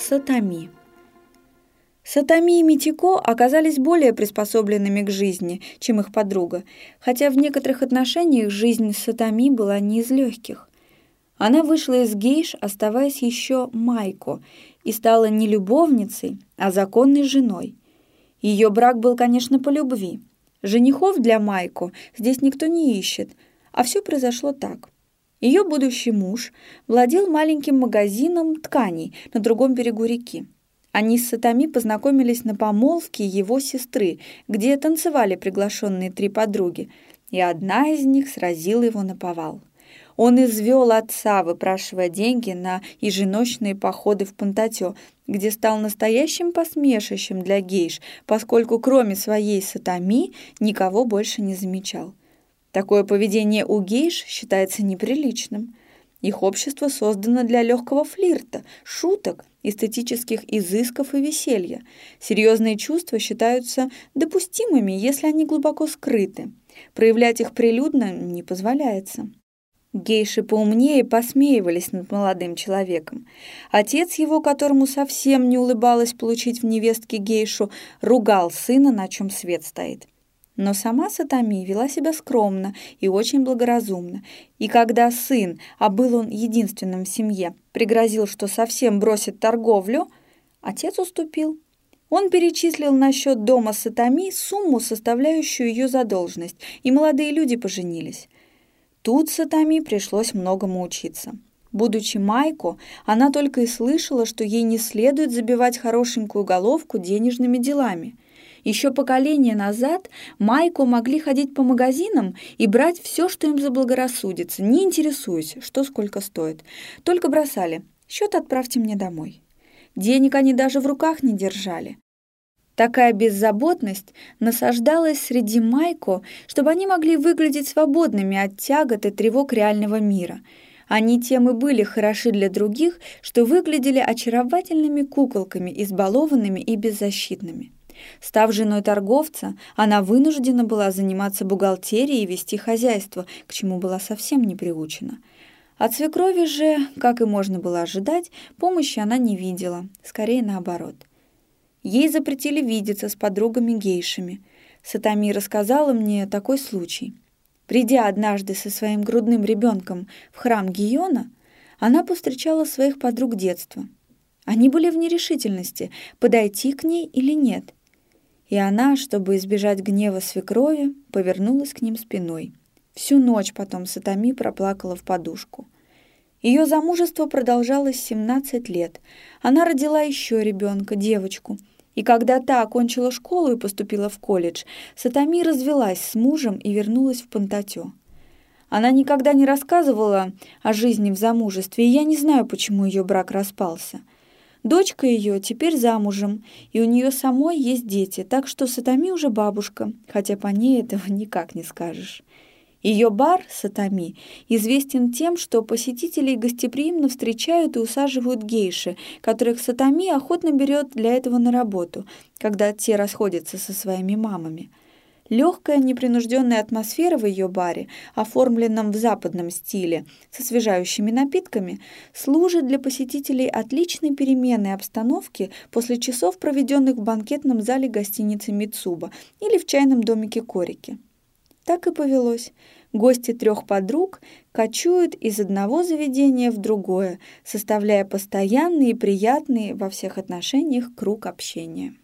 Сатами. Сатами и Митико оказались более приспособленными к жизни, чем их подруга, хотя в некоторых отношениях жизнь Сатами была не из легких. Она вышла из гейш, оставаясь еще Майко, и стала не любовницей, а законной женой. Ее брак был, конечно, по любви. Женихов для Майко здесь никто не ищет, а все произошло так. Ее будущий муж владел маленьким магазином тканей на другом берегу реки. Они с Сатами познакомились на помолвке его сестры, где танцевали приглашенные три подруги, и одна из них сразила его на повал. Он извел отца, выпрашивая деньги на еженочные походы в Пантатё, где стал настоящим посмешищем для гейш, поскольку кроме своей Сатами никого больше не замечал. Такое поведение у гейш считается неприличным. Их общество создано для легкого флирта, шуток, эстетических изысков и веселья. Серьезные чувства считаются допустимыми, если они глубоко скрыты. Проявлять их прилюдно не позволяется. Гейши поумнее посмеивались над молодым человеком. Отец его, которому совсем не улыбалось получить в невестке гейшу, ругал сына, на чем свет стоит. Но сама Сатами вела себя скромно и очень благоразумно, и когда сын, а был он единственным в семье, пригрозил, что совсем бросит торговлю, отец уступил. Он перечислил на счет дома Сатами сумму, составляющую ее задолженность, и молодые люди поженились. Тут Сатами пришлось многому учиться. Будучи Майко, она только и слышала, что ей не следует забивать хорошенькую головку денежными делами – еще поколение назад Майко могли ходить по магазинам и брать все, что им заблагорассудится, не интересуясь, что сколько стоит. Только бросали «счет отправьте мне домой». Денег они даже в руках не держали. Такая беззаботность насаждалась среди Майко, чтобы они могли выглядеть свободными от тягот и тревог реального мира. Они тем и были хороши для других, что выглядели очаровательными куколками, избалованными и беззащитными. Став женой торговца, она вынуждена была заниматься бухгалтерией и вести хозяйство, к чему была совсем не приучена. От свекрови же, как и можно было ожидать, помощи она не видела, скорее наоборот. Ей запретили видеться с подругами-гейшами. Сатами рассказала мне такой случай. Придя однажды со своим грудным ребенком в храм Гиона, она повстречала своих подруг детства. Они были в нерешительности, подойти к ней или нет – и она, чтобы избежать гнева свекрови, повернулась к ним спиной. Всю ночь потом Сатами проплакала в подушку. Ее замужество продолжалось 17 лет. Она родила еще ребенка, девочку. И когда та окончила школу и поступила в колледж, Сатами развелась с мужем и вернулась в Пантатё. Она никогда не рассказывала о жизни в замужестве, и я не знаю, почему ее брак распался. Дочка ее теперь замужем, и у нее самой есть дети, так что Сатами уже бабушка, хотя по ней этого никак не скажешь. Ее бар Сатами известен тем, что посетителей гостеприимно встречают и усаживают гейши, которых Сатами охотно берет для этого на работу, когда те расходятся со своими мамами. Легкая, непринужденная атмосфера в ее баре, оформленном в западном стиле, с освежающими напитками, служит для посетителей отличной переменной обстановки после часов, проведенных в банкетном зале гостиницы Мицуба или в чайном домике Корики. Так и повелось. Гости трех подруг кочуют из одного заведения в другое, составляя постоянный и приятный во всех отношениях круг общения.